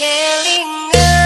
kelingan